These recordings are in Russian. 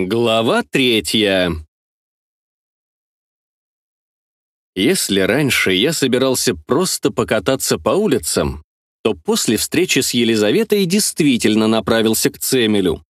Глава третья. Если раньше я собирался просто покататься по улицам, то после встречи с Елизаветой действительно направился к Цемелю.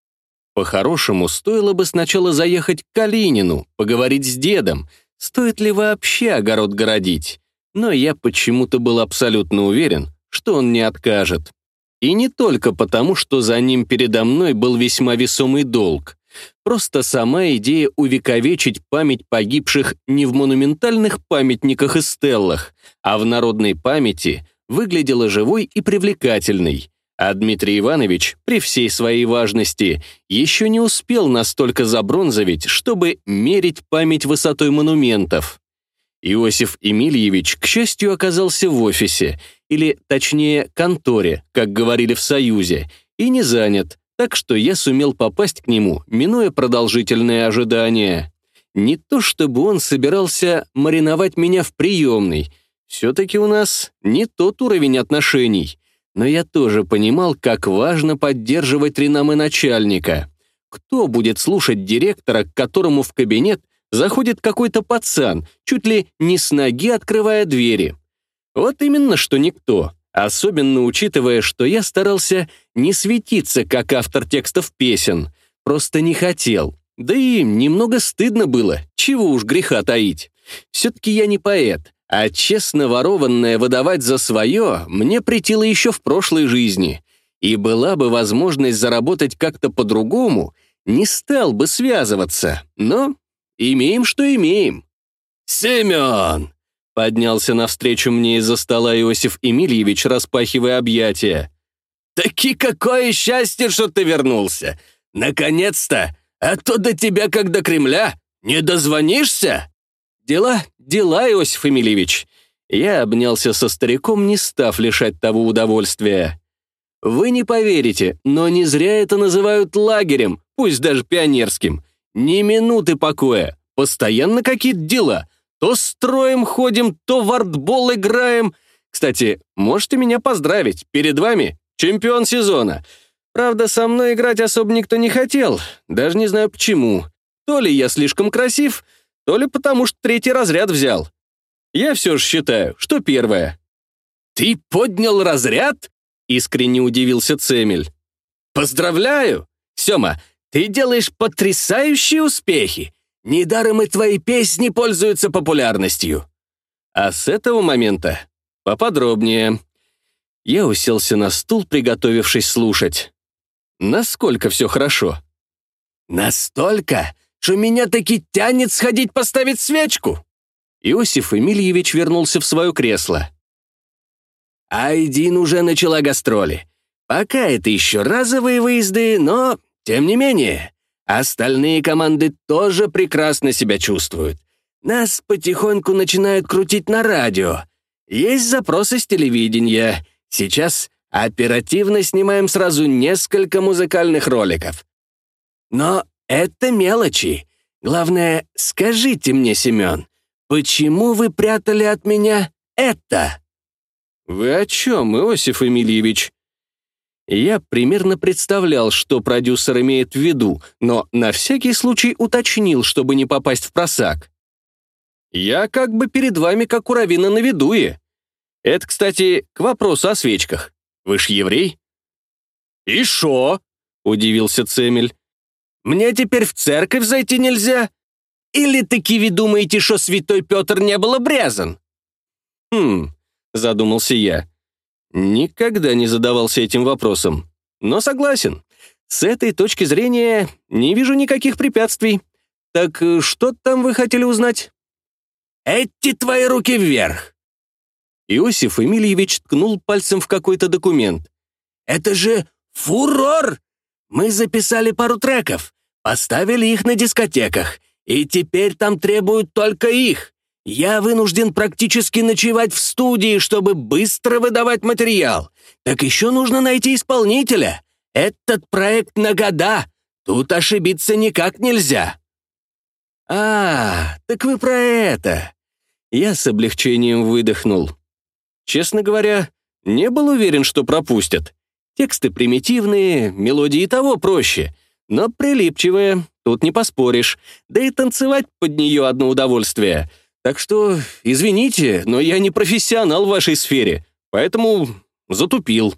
По-хорошему, стоило бы сначала заехать к Калинину, поговорить с дедом, стоит ли вообще огород городить. Но я почему-то был абсолютно уверен, что он не откажет. И не только потому, что за ним передо мной был весьма весомый долг. Просто сама идея увековечить память погибших не в монументальных памятниках и стеллах, а в народной памяти выглядела живой и привлекательной. А Дмитрий Иванович, при всей своей важности, еще не успел настолько забронзовить, чтобы мерить память высотой монументов. Иосиф Емельевич, к счастью, оказался в офисе, или, точнее, конторе, как говорили в Союзе, и не занят, так что я сумел попасть к нему, минуя продолжительное ожидание. Не то чтобы он собирался мариновать меня в приемной, все-таки у нас не тот уровень отношений, но я тоже понимал, как важно поддерживать реномы начальника. Кто будет слушать директора, к которому в кабинет заходит какой-то пацан, чуть ли не с ноги открывая двери? Вот именно, что никто. Особенно учитывая, что я старался не светиться как автор текстов песен, просто не хотел. Да и немного стыдно было, чего уж греха таить. Все-таки я не поэт, а честно ворованное выдавать за свое мне претило еще в прошлой жизни. И была бы возможность заработать как-то по-другому, не стал бы связываться. Но имеем, что имеем. «Семен!» Поднялся навстречу мне из-за стола Иосиф Емельевич, распахивая объятия. «Таки какое счастье, что ты вернулся! Наконец-то! А то до тебя, как до Кремля, не дозвонишься?» «Дела, дела, Иосиф Емельевич!» Я обнялся со стариком, не став лишать того удовольствия. «Вы не поверите, но не зря это называют лагерем, пусть даже пионерским. Ни минуты покоя, постоянно какие-то дела». То строим ходим, то в артбол играем. Кстати, можете меня поздравить. Перед вами чемпион сезона. Правда, со мной играть особо никто не хотел. Даже не знаю почему. То ли я слишком красив, то ли потому что третий разряд взял. Я все же считаю, что первое. «Ты поднял разряд?» — искренне удивился Цемель. «Поздравляю! Сема, ты делаешь потрясающие успехи. Недаром и твои песни пользуются популярностью. А с этого момента поподробнее. Я уселся на стул, приготовившись слушать. Насколько все хорошо? Настолько, что меня таки тянет сходить поставить свечку. Иосиф Эмильевич вернулся в свое кресло. Айдин уже начала гастроли. Пока это еще разовые выезды, но, тем не менее, Остальные команды тоже прекрасно себя чувствуют. Нас потихоньку начинают крутить на радио. Есть запросы с телевидения. Сейчас оперативно снимаем сразу несколько музыкальных роликов. Но это мелочи. Главное, скажите мне, Семен, почему вы прятали от меня это? Вы о чем, Иосиф Эмильевич? Я примерно представлял, что продюсер имеет в виду, но на всякий случай уточнил, чтобы не попасть в просак. Я как бы перед вами как у равина на видуе. Это, кстати, к вопросу о свечках. Вы ж еврей? И шо? Удивился Цемель. Мне теперь в церковь зайти нельзя? Или таки вы думаете, что святой Петр не был обрезан? Хм, задумался я. Никогда не задавался этим вопросом. Но согласен. С этой точки зрения не вижу никаких препятствий. Так э, что там вы хотели узнать? Эти твои руки вверх. Иосиф Эмильевич ткнул пальцем в какой-то документ. Это же фурор! Мы записали пару треков, поставили их на дискотеках, и теперь там требуют только их. Я вынужден практически ночевать в студии, чтобы быстро выдавать материал. Так еще нужно найти исполнителя. Этот проект на года. Тут ошибиться никак нельзя. А, так вы про это. Я с облегчением выдохнул. Честно говоря, не был уверен, что пропустят. Тексты примитивные, мелодии того проще. но прилипчивая, тут не поспоришь. Да и танцевать под нее одно удовольствие. Так что, извините, но я не профессионал в вашей сфере, поэтому затупил».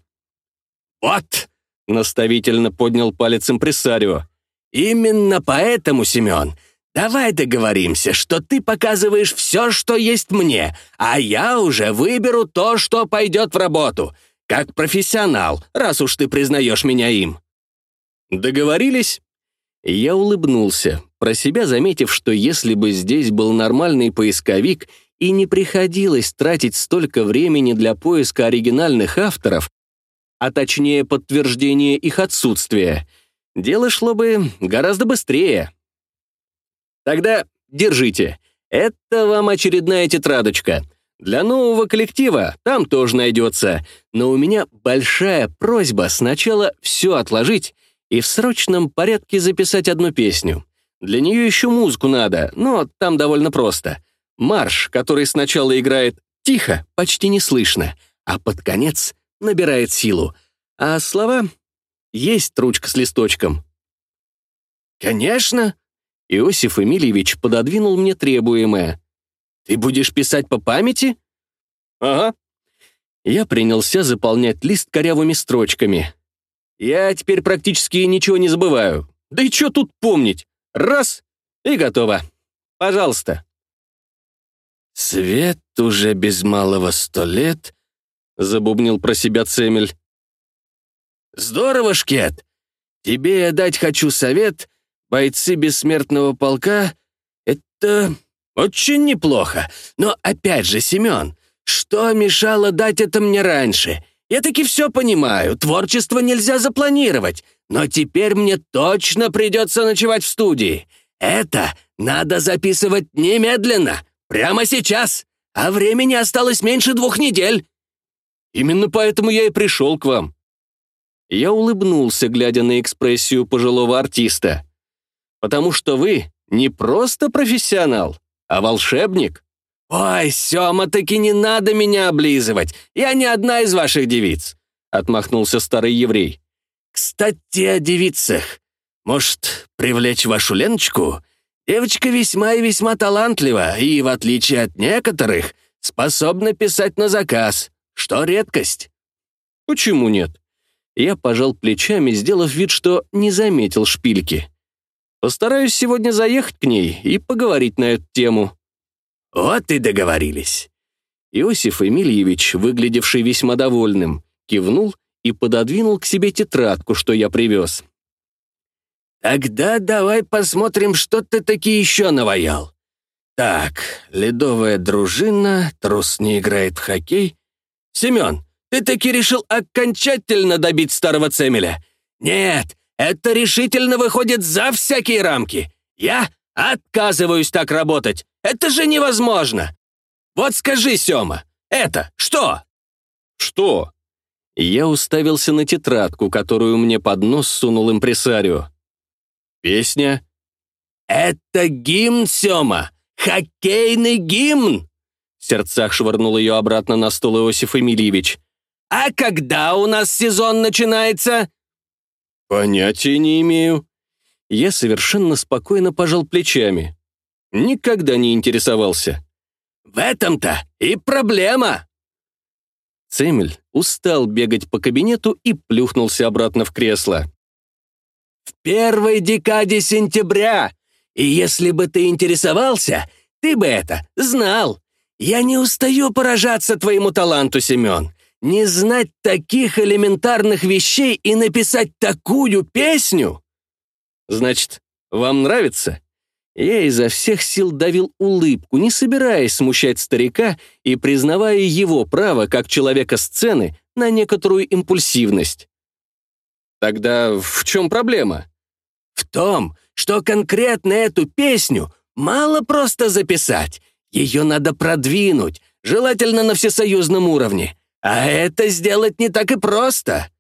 «Вот!» — наставительно поднял палец импресарио. «Именно поэтому, Семен, давай договоримся, что ты показываешь все, что есть мне, а я уже выберу то, что пойдет в работу, как профессионал, раз уж ты признаешь меня им». «Договорились?» Я улыбнулся, про себя заметив, что если бы здесь был нормальный поисковик и не приходилось тратить столько времени для поиска оригинальных авторов, а точнее подтверждения их отсутствия, дело шло бы гораздо быстрее. Тогда держите. Это вам очередная тетрадочка. Для нового коллектива там тоже найдется, но у меня большая просьба сначала все отложить и в срочном порядке записать одну песню. Для нее еще музыку надо, но там довольно просто. Марш, который сначала играет тихо, почти не слышно, а под конец набирает силу. А слова — есть ручка с листочком. «Конечно!» Иосиф Эмильевич пододвинул мне требуемое. «Ты будешь писать по памяти?» «Ага». Я принялся заполнять лист корявыми строчками. Я теперь практически ничего не забываю. Да и что тут помнить? Раз — и готово. Пожалуйста. «Свет уже без малого сто лет», — забубнил про себя Цемель. «Здорово, Шкет. Тебе я дать хочу совет. Бойцы бессмертного полка — это очень неплохо. Но опять же, Семен, что мешало дать это мне раньше? Я таки все понимаю, творчество нельзя запланировать, но теперь мне точно придется ночевать в студии. Это надо записывать немедленно, прямо сейчас, а времени осталось меньше двух недель. Именно поэтому я и пришел к вам. Я улыбнулся, глядя на экспрессию пожилого артиста. Потому что вы не просто профессионал, а волшебник. «Ой, Сёма, таки не надо меня облизывать. Я не одна из ваших девиц», — отмахнулся старый еврей. «Кстати, о девицах. Может, привлечь вашу Леночку? Девочка весьма и весьма талантлива, и, в отличие от некоторых, способна писать на заказ, что редкость». «Почему нет?» Я пожал плечами, сделав вид, что не заметил шпильки. «Постараюсь сегодня заехать к ней и поговорить на эту тему». «Вот и договорились». Иосиф Эмильевич, выглядевший весьма довольным, кивнул и пододвинул к себе тетрадку, что я привез. «Тогда давай посмотрим, что ты таки еще наваял. Так, ледовая дружина, трус не играет в хоккей. Семен, ты таки решил окончательно добить старого Цемеля? Нет, это решительно выходит за всякие рамки. Я отказываюсь так работать. Это же невозможно! Вот скажи, Сёма, это что?» «Что?» Я уставился на тетрадку, которую мне под нос сунул импресарио. «Песня?» «Это гимн, Сёма! Хоккейный гимн!» В сердцах швырнул ее обратно на стол Иосиф Эмильевич. «А когда у нас сезон начинается?» «Понятия не имею». Я совершенно спокойно пожал плечами. Никогда не интересовался. «В этом-то и проблема!» Цемель устал бегать по кабинету и плюхнулся обратно в кресло. «В первой декаде сентября! И если бы ты интересовался, ты бы это знал! Я не устаю поражаться твоему таланту, Семен! Не знать таких элементарных вещей и написать такую песню!» «Значит, вам нравится?» Я изо всех сил давил улыбку, не собираясь смущать старика и признавая его право как человека сцены на некоторую импульсивность. Тогда в чем проблема? В том, что конкретно эту песню мало просто записать. Ее надо продвинуть, желательно на всесоюзном уровне. А это сделать не так и просто.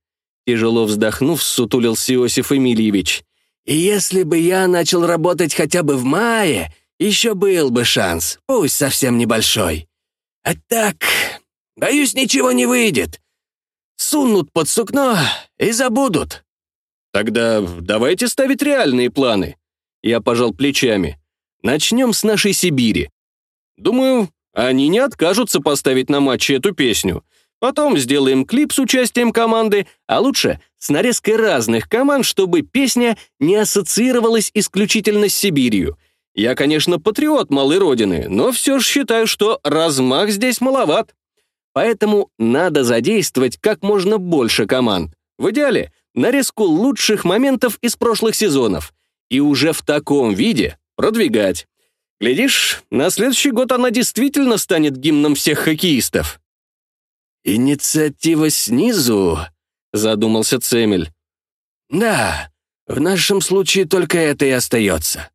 Тяжело вздохнув, сутулился Иосиф Эмильевич. И если бы я начал работать хотя бы в мае, еще был бы шанс, пусть совсем небольшой. А так, боюсь, ничего не выйдет. Сунут под сукно и забудут. Тогда давайте ставить реальные планы. Я пожал плечами. Начнем с нашей Сибири. Думаю, они не откажутся поставить на матче эту песню. Потом сделаем клип с участием команды, а лучше с нарезкой разных команд, чтобы песня не ассоциировалась исключительно с Сибирью. Я, конечно, патриот малой родины, но все же считаю, что размах здесь маловат. Поэтому надо задействовать как можно больше команд. В идеале нарезку лучших моментов из прошлых сезонов. И уже в таком виде продвигать. Глядишь, на следующий год она действительно станет гимном всех хоккеистов. «Инициатива снизу», — задумался Цемель. «Да, в нашем случае только это и остается.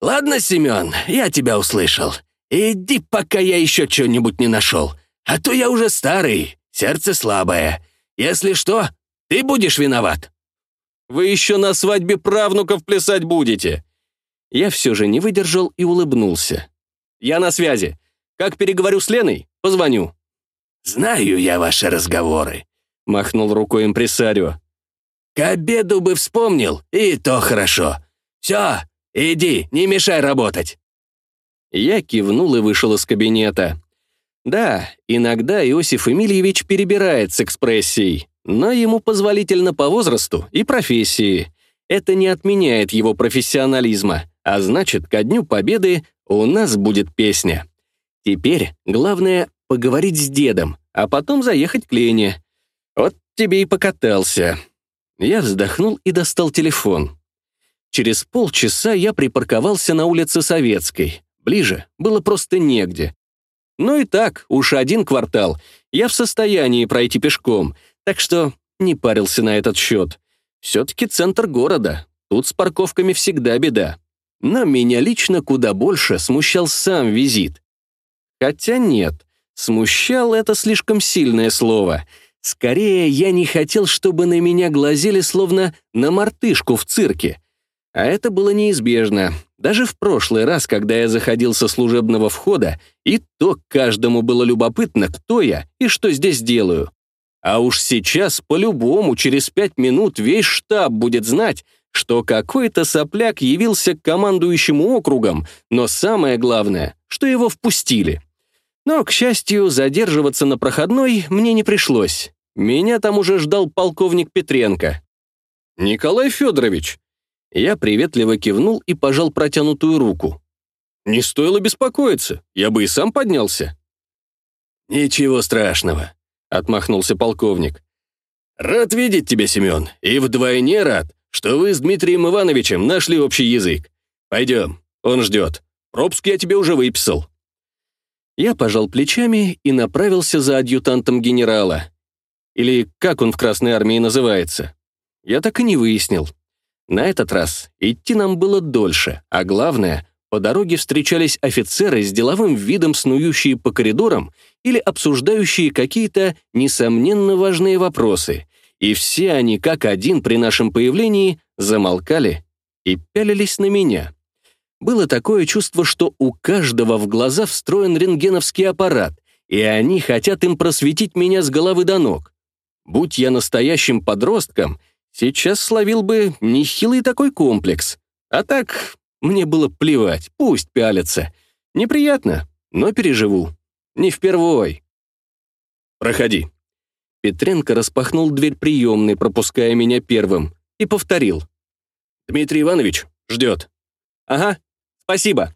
Ладно, Семен, я тебя услышал. Иди, пока я еще что-нибудь не нашел. А то я уже старый, сердце слабое. Если что, ты будешь виноват». «Вы еще на свадьбе правнуков плясать будете». Я все же не выдержал и улыбнулся. «Я на связи. Как переговорю с Леной, позвоню». «Знаю я ваши разговоры», — махнул рукой импресарио. «К обеду бы вспомнил, и то хорошо. Все, иди, не мешай работать». Я кивнул и вышел из кабинета. Да, иногда Иосиф Эмильевич перебирает с экспрессией, но ему позволительно по возрасту и профессии. Это не отменяет его профессионализма, а значит, ко Дню Победы у нас будет песня. Теперь главное — поговорить с дедом, а потом заехать к Лене. Вот тебе и покатался. Я вздохнул и достал телефон. Через полчаса я припарковался на улице Советской. Ближе было просто негде. Ну и так, уж один квартал. Я в состоянии пройти пешком, так что не парился на этот счет. Все-таки центр города. Тут с парковками всегда беда. Но меня лично куда больше смущал сам визит. Хотя нет, смущал — это слишком сильное слово. Скорее, я не хотел, чтобы на меня глазели словно на мартышку в цирке. А это было неизбежно. Даже в прошлый раз, когда я заходил со служебного входа, и то каждому было любопытно, кто я и что здесь делаю. А уж сейчас, по-любому, через пять минут весь штаб будет знать, что какой-то сопляк явился к командующему округом, но самое главное, что его впустили. Но, к счастью, задерживаться на проходной мне не пришлось. Меня там уже ждал полковник Петренко. «Николай Федорович!» Я приветливо кивнул и пожал протянутую руку. «Не стоило беспокоиться, я бы и сам поднялся». «Ничего страшного», — отмахнулся полковник. «Рад видеть тебя, Семен, и вдвойне рад, что вы с Дмитрием Ивановичем нашли общий язык. Пойдем, он ждет. Пропуск я тебе уже выписал». Я пожал плечами и направился за адъютантом генерала. Или как он в Красной Армии называется. Я так и не выяснил. На этот раз идти нам было дольше, а главное, по дороге встречались офицеры с деловым видом, снующие по коридорам или обсуждающие какие-то, несомненно, важные вопросы. И все они, как один при нашем появлении, замолкали и пялились на меня. Было такое чувство, что у каждого в глаза встроен рентгеновский аппарат, и они хотят им просветить меня с головы до ног. Будь я настоящим подростком — Сейчас словил бы нехилый такой комплекс. А так, мне было плевать, пусть пялятся. Неприятно, но переживу. Не впервой. «Проходи». Петренко распахнул дверь приемной, пропуская меня первым, и повторил. «Дмитрий Иванович ждет». «Ага, спасибо».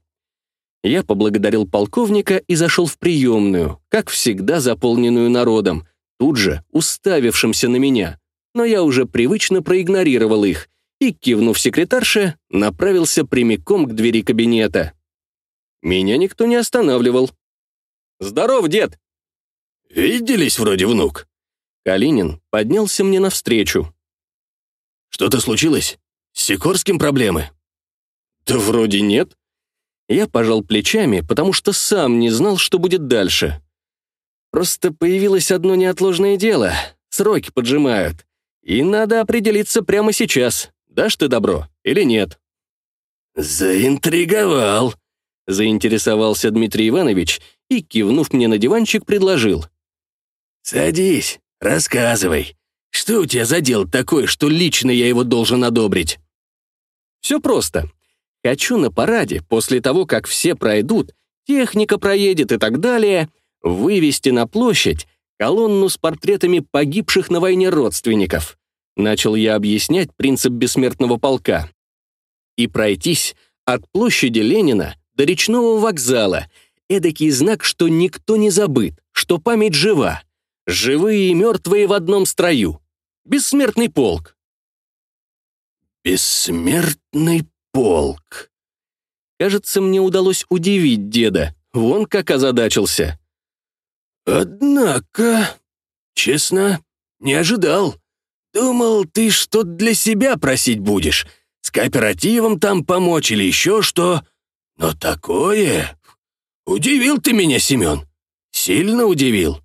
Я поблагодарил полковника и зашел в приемную, как всегда заполненную народом, тут же уставившимся на меня но я уже привычно проигнорировал их и, кивнув секретарше, направился прямиком к двери кабинета. Меня никто не останавливал. «Здоров, дед!» «Виделись вроде, внук?» Калинин поднялся мне навстречу. «Что-то случилось? С Сикорским проблемы?» «Да вроде нет». Я пожал плечами, потому что сам не знал, что будет дальше. Просто появилось одно неотложное дело. Сроки поджимают. И надо определиться прямо сейчас, дашь ты добро или нет. «Заинтриговал», — заинтересовался Дмитрий Иванович и, кивнув мне на диванчик, предложил. «Садись, рассказывай. Что у тебя за дело такое, что лично я его должен одобрить?» «Все просто. Хочу на параде, после того, как все пройдут, техника проедет и так далее, вывести на площадь колонну с портретами погибших на войне родственников. Начал я объяснять принцип бессмертного полка. И пройтись от площади Ленина до речного вокзала. Эдакий знак, что никто не забыт, что память жива. Живые и мертвые в одном строю. Бессмертный полк. Бессмертный полк. Кажется, мне удалось удивить деда. Вон как озадачился. «Однако, честно, не ожидал. Думал, ты что-то для себя просить будешь, с кооперативом там помочь или еще что. Но такое... Удивил ты меня, Семен. Сильно удивил».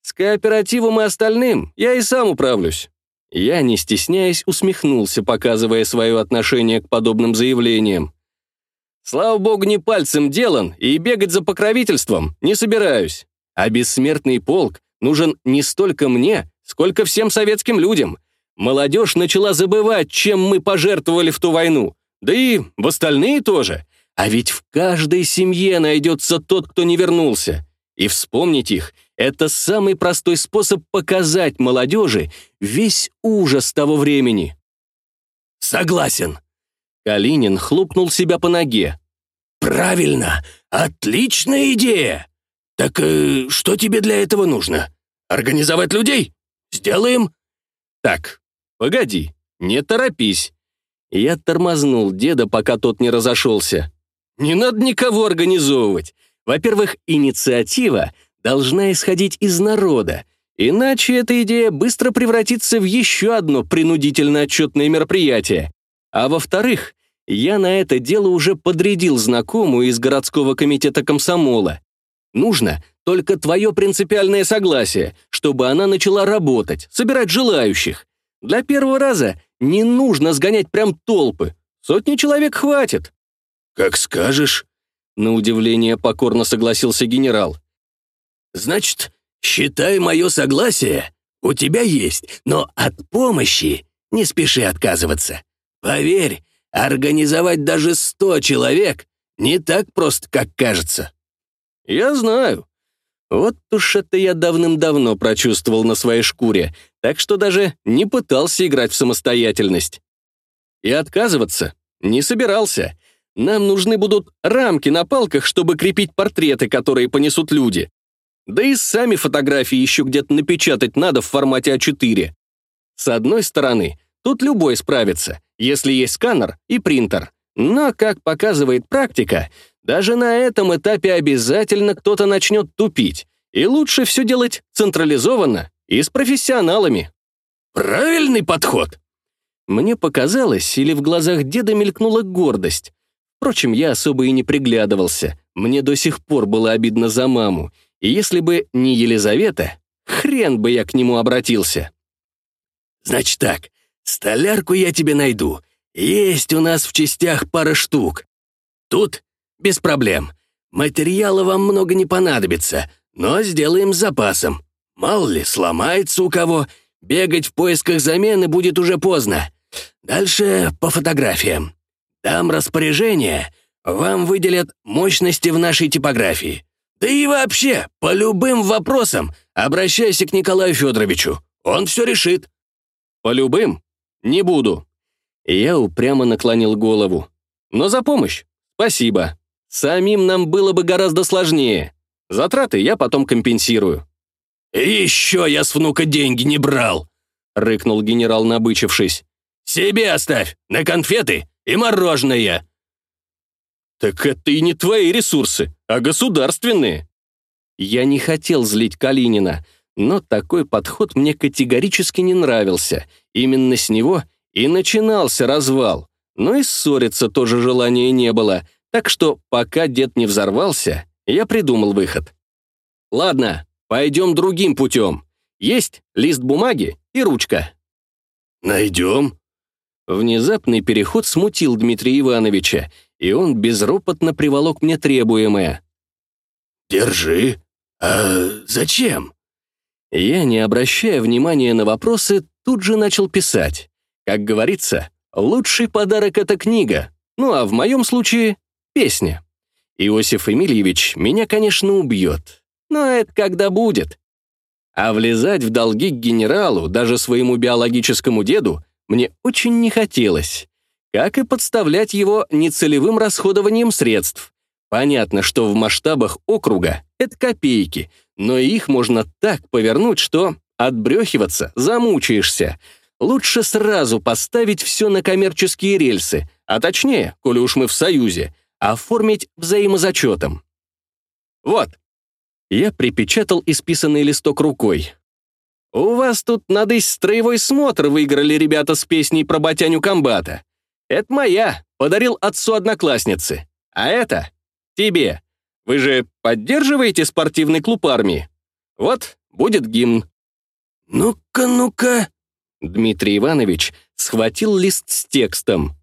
«С кооперативом и остальным я и сам управлюсь». Я, не стесняясь, усмехнулся, показывая свое отношение к подобным заявлениям. Слава богу, не пальцем делан, и бегать за покровительством не собираюсь. А бессмертный полк нужен не столько мне, сколько всем советским людям. Молодежь начала забывать, чем мы пожертвовали в ту войну. Да и в остальные тоже. А ведь в каждой семье найдется тот, кто не вернулся. И вспомнить их — это самый простой способ показать молодежи весь ужас того времени. «Согласен», Калинин хлопнул себя по ноге. «Правильно! Отличная идея! Так э, что тебе для этого нужно? Организовать людей? Сделаем!» «Так, погоди, не торопись». Я тормознул деда, пока тот не разошелся. «Не надо никого организовывать. Во-первых, инициатива должна исходить из народа, иначе эта идея быстро превратится в еще одно принудительно-отчетное мероприятие. А во-вторых, я на это дело уже подрядил знакомую из городского комитета комсомола. Нужно только твое принципиальное согласие, чтобы она начала работать, собирать желающих. Для первого раза не нужно сгонять прям толпы. Сотни человек хватит. «Как скажешь», — на удивление покорно согласился генерал. «Значит, считай мое согласие. У тебя есть, но от помощи не спеши отказываться. Поверь, организовать даже сто человек не так просто, как кажется». «Я знаю. Вот уж это я давным-давно прочувствовал на своей шкуре, так что даже не пытался играть в самостоятельность. И отказываться не собирался. Нам нужны будут рамки на палках, чтобы крепить портреты, которые понесут люди. Да и сами фотографии еще где-то напечатать надо в формате А4. С одной стороны, тут любой справится, если есть сканер и принтер. Но, как показывает практика, даже на этом этапе обязательно кто-то начнет тупить. И лучше все делать централизованно и с профессионалами. Правильный подход. Мне показалось, или в глазах деда мелькнула гордость. Впрочем, я особо и не приглядывался. Мне до сих пор было обидно за маму. И если бы не Елизавета, хрен бы я к нему обратился. Значит так, Столярку я тебе найду. Есть у нас в частях пара штук. Тут без проблем. Материала вам много не понадобится, но сделаем с запасом. Мало ли, сломается у кого, бегать в поисках замены будет уже поздно. Дальше по фотографиям. Дам распоряжение, вам выделят мощности в нашей типографии. Да и вообще, по любым вопросам обращайся к Николаю Федоровичу. Он все решит. По любым? «Не буду». Я упрямо наклонил голову. «Но за помощь спасибо. Самим нам было бы гораздо сложнее. Затраты я потом компенсирую». еще я с внука деньги не брал», — рыкнул генерал, набычившись. «Себе оставь, на конфеты и мороженое». «Так это и не твои ресурсы, а государственные». Я не хотел злить Калинина, но такой подход мне категорически не нравился. Именно с него и начинался развал. Но и ссориться тоже желания не было, так что пока дед не взорвался, я придумал выход. Ладно, пойдем другим путем. Есть лист бумаги и ручка. Найдем. Внезапный переход смутил Дмитрия Ивановича, и он безропотно приволок мне требуемое. «Держи. А зачем?» Я, не обращая внимания на вопросы, тут же начал писать. Как говорится, лучший подарок — это книга, ну а в моем случае — песня. Иосиф Эмильевич меня, конечно, убьет, но это когда будет. А влезать в долги к генералу, даже своему биологическому деду, мне очень не хотелось. Как и подставлять его нецелевым расходованием средств. Понятно, что в масштабах округа это копейки, но их можно так повернуть, что отбрехиваться замучаешься. Лучше сразу поставить все на коммерческие рельсы, а точнее, коли уж мы в союзе, оформить взаимозачетом. Вот. Я припечатал исписанный листок рукой. «У вас тут надысь строевой смотр выиграли ребята с песней про батяню комбата. Это моя, подарил отцу одноклассницы. А это Тебе. Вы же поддерживаете спортивный клуб армии? Вот, будет гимн». «Ну-ка, ну-ка». Дмитрий Иванович схватил лист с текстом.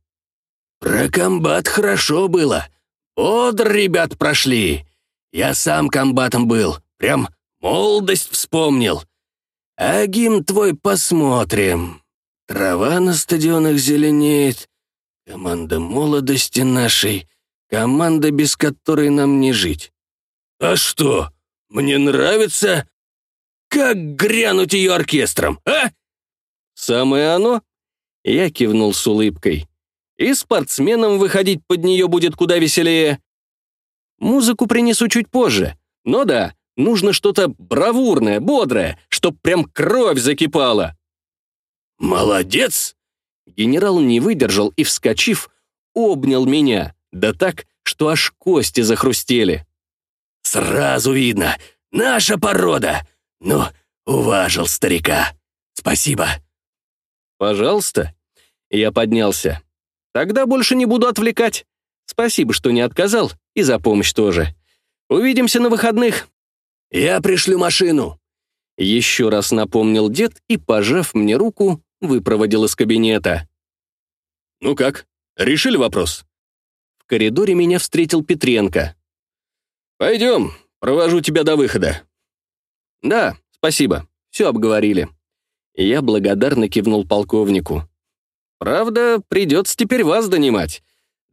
«Про комбат хорошо было. Бодр ребят прошли. Я сам комбатом был, прям молодость вспомнил. А гимн твой посмотрим. Трава на стадионах зеленеет. Команда молодости нашей Команда, без которой нам не жить. А что, мне нравится? Как грянуть ее оркестром, а? Самое оно. Я кивнул с улыбкой. И спортсменам выходить под нее будет куда веселее. Музыку принесу чуть позже. Но да, нужно что-то бравурное, бодрое, чтоб прям кровь закипала. «Молодец!» Генерал не выдержал и, вскочив, обнял меня. Да так, что аж кости захрустели. «Сразу видно, наша порода! Ну, уважил старика. Спасибо!» «Пожалуйста». Я поднялся. «Тогда больше не буду отвлекать. Спасибо, что не отказал, и за помощь тоже. Увидимся на выходных». «Я пришлю машину», — еще раз напомнил дед и, пожав мне руку, выпроводил из кабинета. «Ну как, решили вопрос?» коридоре меня встретил Петренко. «Пойдем, провожу тебя до выхода». «Да, спасибо, все обговорили». Я благодарно кивнул полковнику. «Правда, придется теперь вас донимать.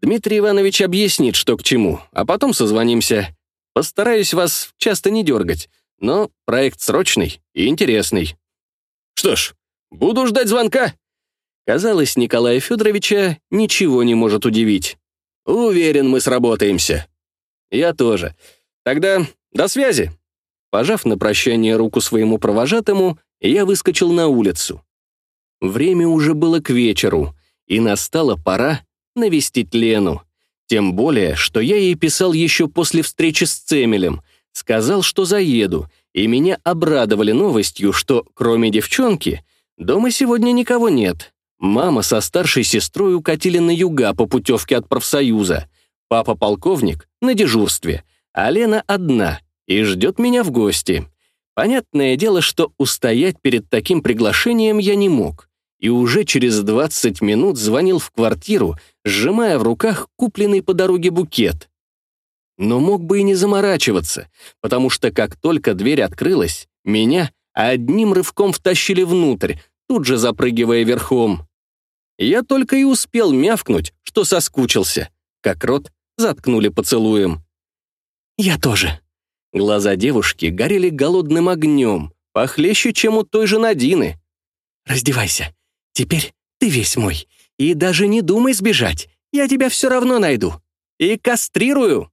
Дмитрий Иванович объяснит, что к чему, а потом созвонимся. Постараюсь вас часто не дергать, но проект срочный и интересный». «Что ж, буду ждать звонка». Казалось, Николая Федоровича ничего не может удивить. Уверен, мы сработаемся. Я тоже. Тогда до связи. Пожав на прощание руку своему провожатому, я выскочил на улицу. Время уже было к вечеру, и настала пора навестить Лену. Тем более, что я ей писал еще после встречи с Цемелем, сказал, что заеду, и меня обрадовали новостью, что, кроме девчонки, дома сегодня никого нет. Мама со старшей сестрой укатили на юга по путевке от профсоюза. Папа-полковник на дежурстве, а Лена одна и ждет меня в гости. Понятное дело, что устоять перед таким приглашением я не мог. И уже через 20 минут звонил в квартиру, сжимая в руках купленный по дороге букет. Но мог бы и не заморачиваться, потому что как только дверь открылась, меня одним рывком втащили внутрь, тут же запрыгивая верхом. Я только и успел мявкнуть, что соскучился, как рот заткнули поцелуем. «Я тоже». Глаза девушки горели голодным огнем, похлеще, чем у той же Надины. «Раздевайся. Теперь ты весь мой. И даже не думай сбежать. Я тебя все равно найду. И кастрирую».